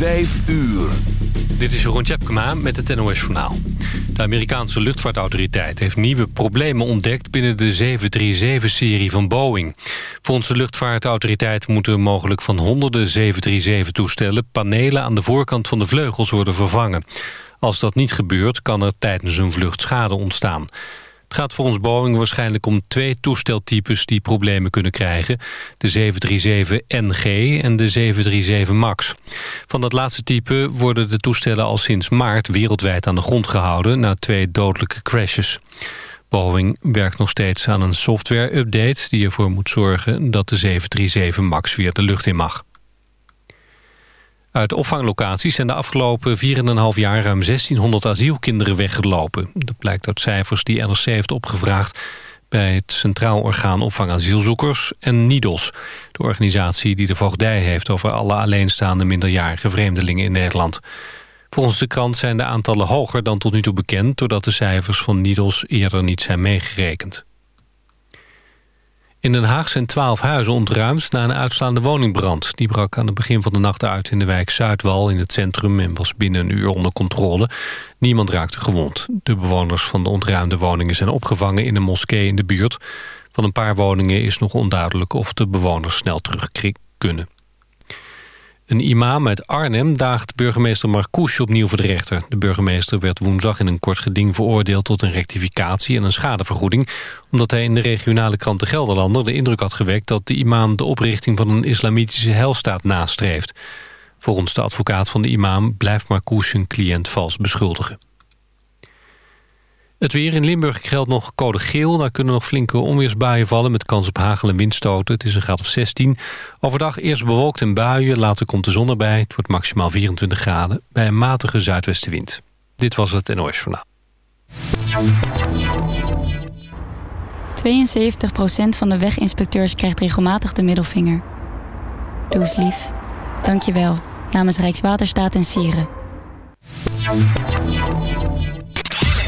Vijf uur. Dit is Jeroen Tjepkema met het NOS Journaal. De Amerikaanse luchtvaartautoriteit heeft nieuwe problemen ontdekt... binnen de 737-serie van Boeing. Volgens de luchtvaartautoriteit moeten mogelijk van honderden 737-toestellen... panelen aan de voorkant van de vleugels worden vervangen. Als dat niet gebeurt, kan er tijdens een vlucht schade ontstaan. Het gaat voor ons Boeing waarschijnlijk om twee toesteltypes die problemen kunnen krijgen. De 737NG en de 737 MAX. Van dat laatste type worden de toestellen al sinds maart wereldwijd aan de grond gehouden... na twee dodelijke crashes. Boeing werkt nog steeds aan een software-update... die ervoor moet zorgen dat de 737 MAX weer de lucht in mag. Uit opvanglocaties zijn de afgelopen 4,5 jaar ruim 1600 asielkinderen weggelopen. Dat blijkt uit cijfers die NRC heeft opgevraagd bij het Centraal Orgaan Opvang Asielzoekers en NIDOS, de organisatie die de voogdij heeft over alle alleenstaande minderjarige vreemdelingen in Nederland. Volgens de krant zijn de aantallen hoger dan tot nu toe bekend, doordat de cijfers van NIDOS eerder niet zijn meegerekend. In Den Haag zijn twaalf huizen ontruimd na een uitslaande woningbrand. Die brak aan het begin van de nacht uit in de wijk Zuidwal in het centrum... en was binnen een uur onder controle. Niemand raakte gewond. De bewoners van de ontruimde woningen zijn opgevangen in een moskee in de buurt. Van een paar woningen is nog onduidelijk of de bewoners snel terug kunnen. Een imam uit Arnhem daagt burgemeester Marcouche opnieuw voor de rechter. De burgemeester werd woensdag in een kort geding veroordeeld tot een rectificatie en een schadevergoeding, omdat hij in de regionale krant De Gelderlander de indruk had gewekt dat de imam de oprichting van een islamitische helstaat nastreeft. Volgens de advocaat van de imam blijft Marcouche een cliënt vals beschuldigen. Het weer in Limburg geldt nog code geel. Daar kunnen nog flinke onweersbuien vallen met kans op hagel en windstoten. Het is een graad of 16. Overdag eerst bewolkt en buien, later komt de zon erbij. Het wordt maximaal 24 graden bij een matige zuidwestenwind. Dit was het NOS Journaal. 72% van de weginspecteurs krijgt regelmatig de middelvinger. Doe eens lief. Dank je wel. Namens Rijkswaterstaat en Sieren.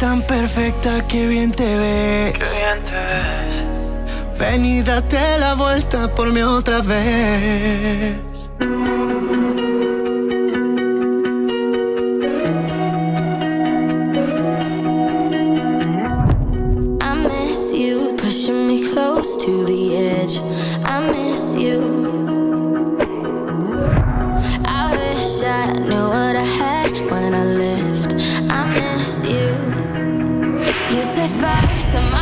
tan perfecta que bien te ves. Qué bien te ves. Ven y date la vuelta por mí otra vez. To my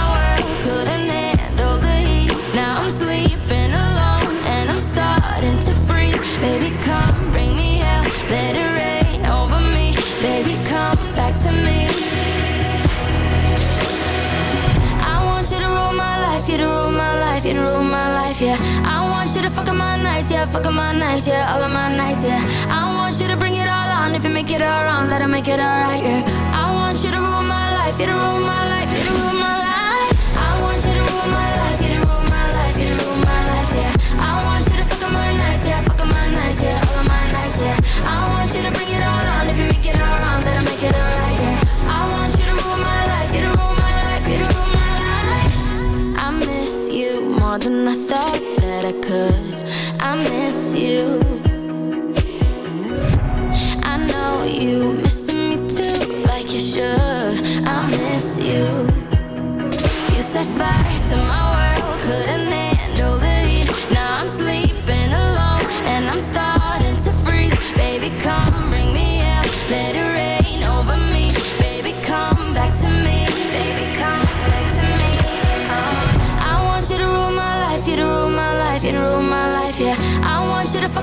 fuck my nights, yeah, fuck my nights, yeah, all of my nights, yeah. I want you to bring it all on, if you make it all wrong, let make it alright, yeah. I want you to rule my life, you to rule my life, you to rule my life. I want you to rule my life, you to rule my life, you to rule my life, yeah. I want you to my nights, yeah, my nights, yeah, all of my nights, yeah. I want you to bring it all on, if you make it all wrong, make it alright, yeah. I want you to rule my life, you to rule my life, you to rule my life. I miss you more than I thought that I could. I miss you. I know you missing me too, like you should. I miss you. You set fire to my world, couldn't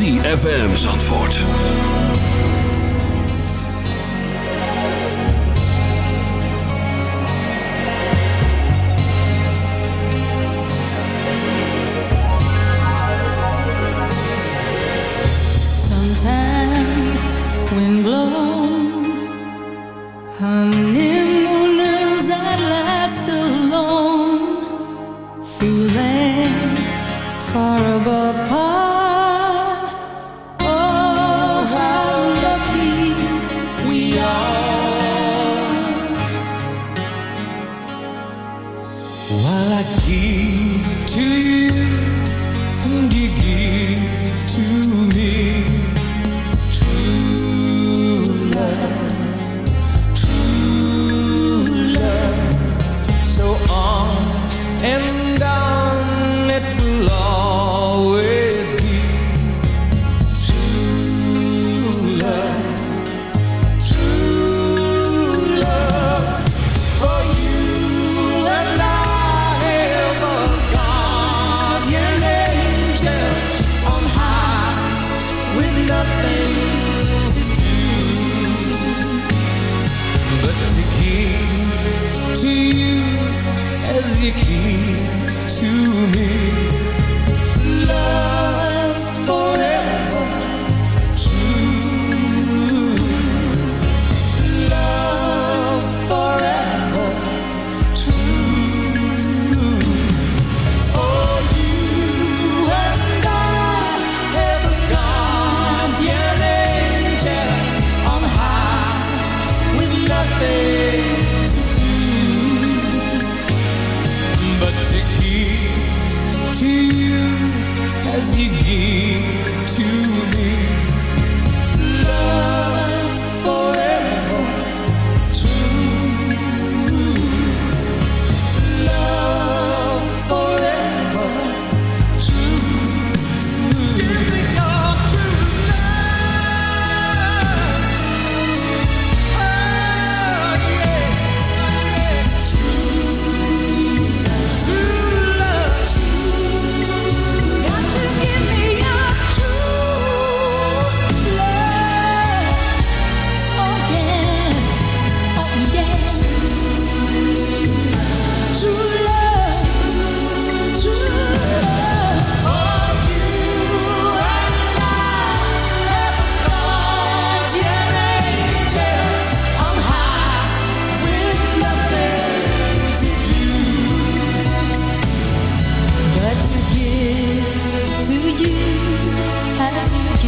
ZFM Zandvoort.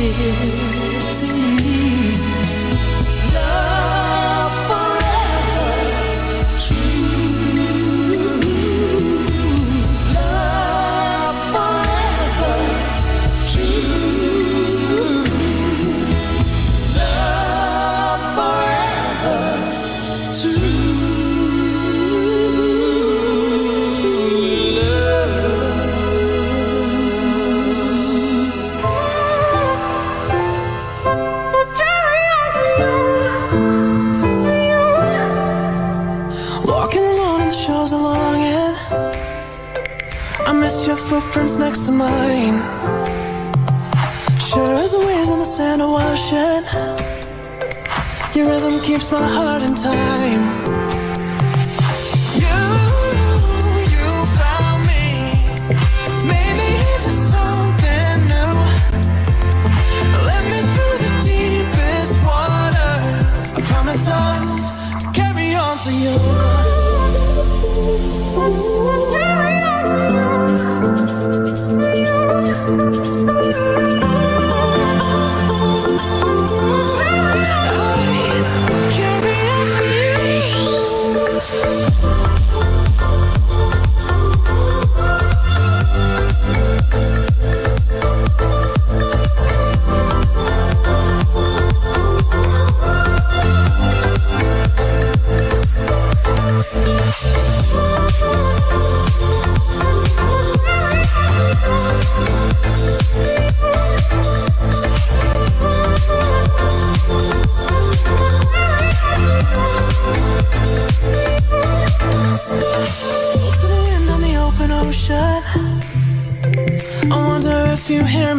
You to me.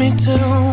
Me too.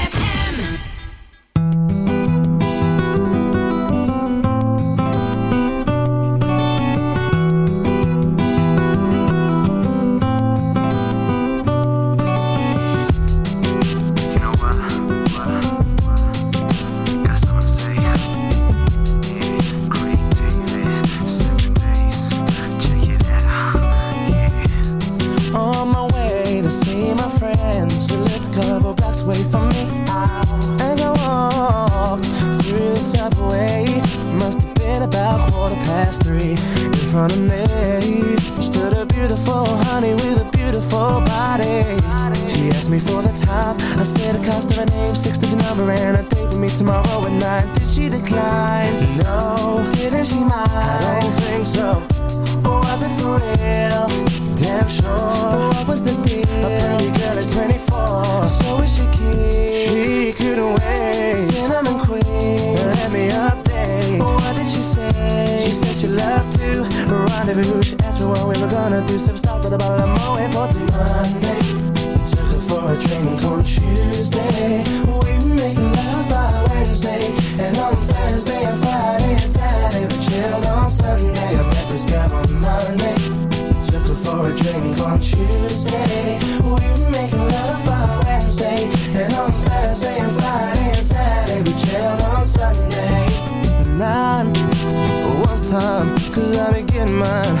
Some stop with a bottle of Moet for till Monday. Took her for a drink on Tuesday. We were making love by Wednesday. And on Thursday and Friday and Saturday we chilled on Sunday. I met this girl on Monday. Took her for a drink on Tuesday. We were making love by Wednesday. And on Thursday and Friday and Saturday we chilled on Sunday. Nine was time, cause I be getting mine.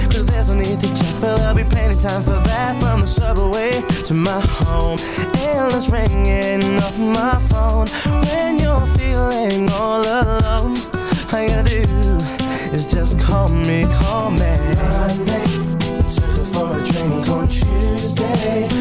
No need to check, but there'll be plenty time for that From the subway to my home. Endless ringing off my phone When you're feeling all alone. All you gotta do is just call me, call me. Monday, took her for a drink on Tuesday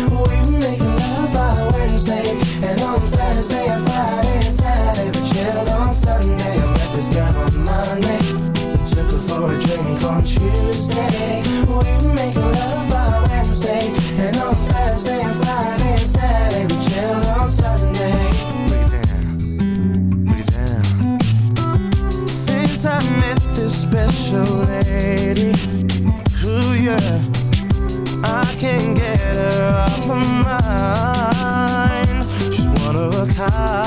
get her off my mind. She's one of a kind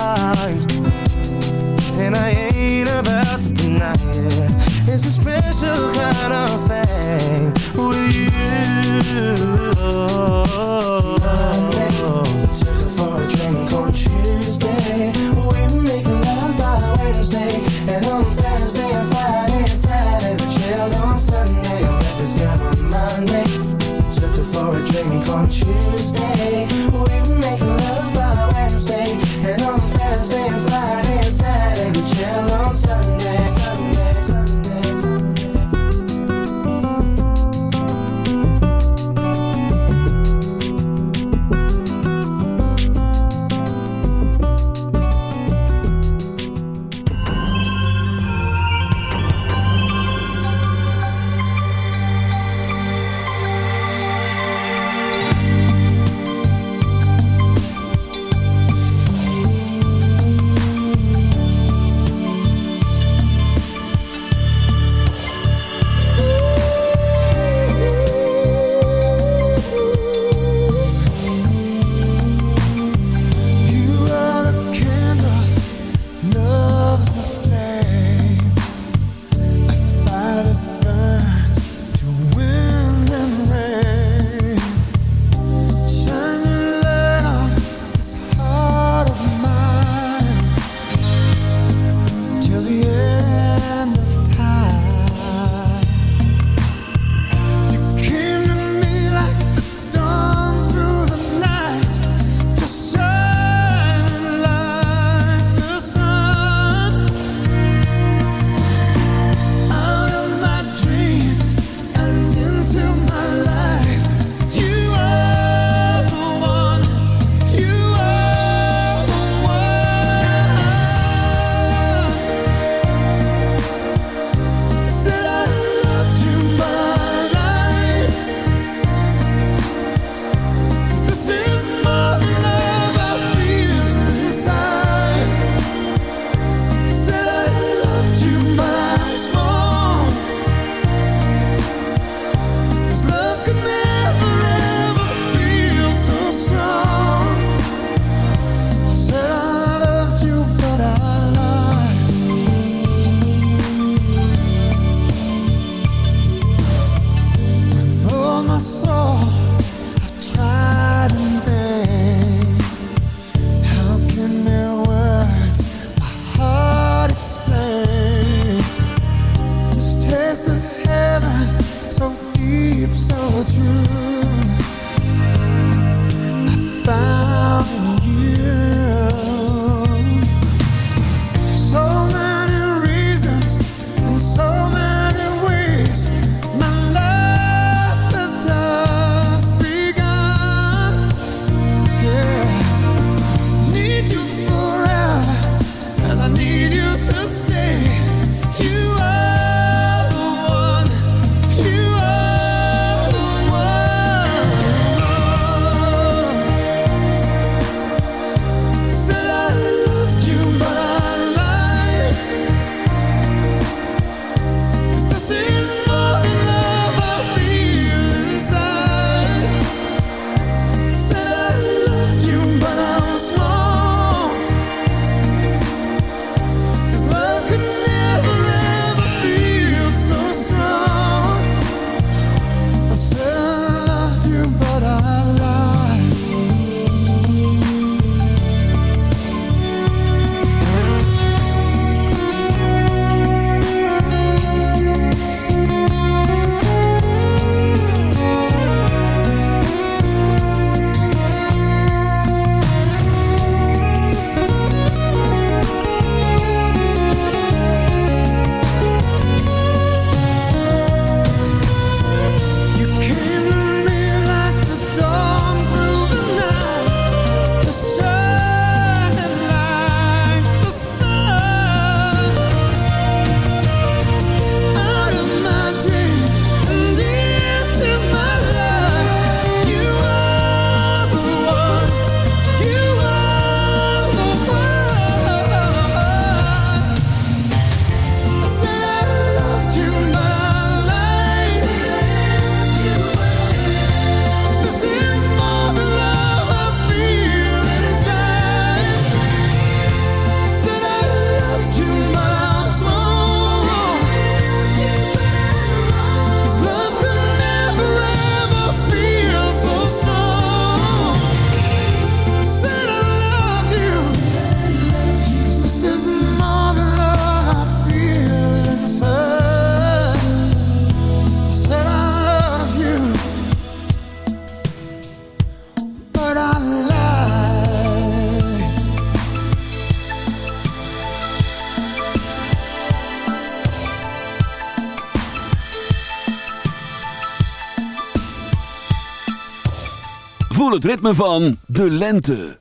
voel het ritme van de lente.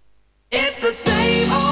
The same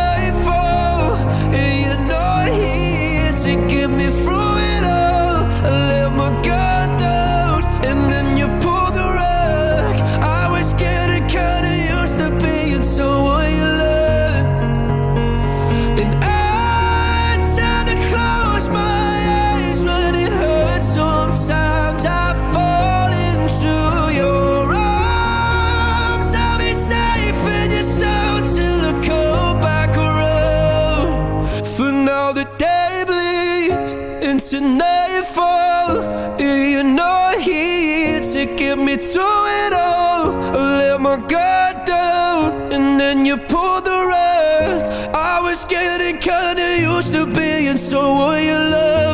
you pulled the rug. I was getting kinda used to being so you love.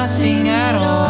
nothing at all.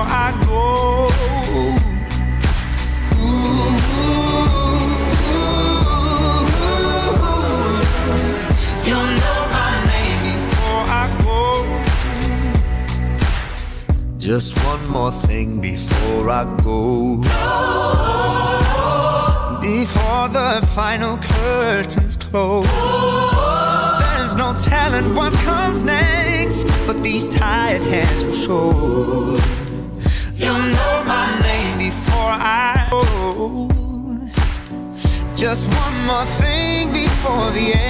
before I go. You know my name before I go. Just one more thing before I go. Before the final curtains close, there's no telling what comes next, but these tired hands will show. Just one more thing before the end.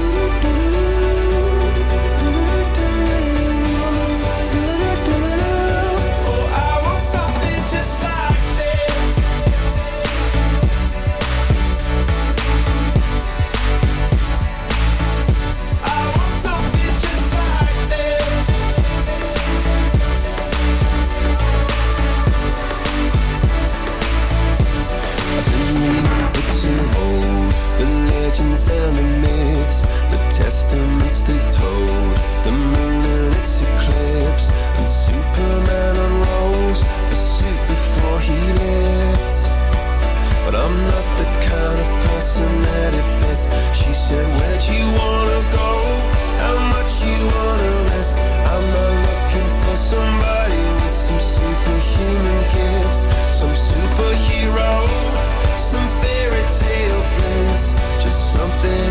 She said, Where'd you wanna go? How much you wanna risk? I'm not looking for somebody with some superhuman gifts, some superhero, some bliss, just something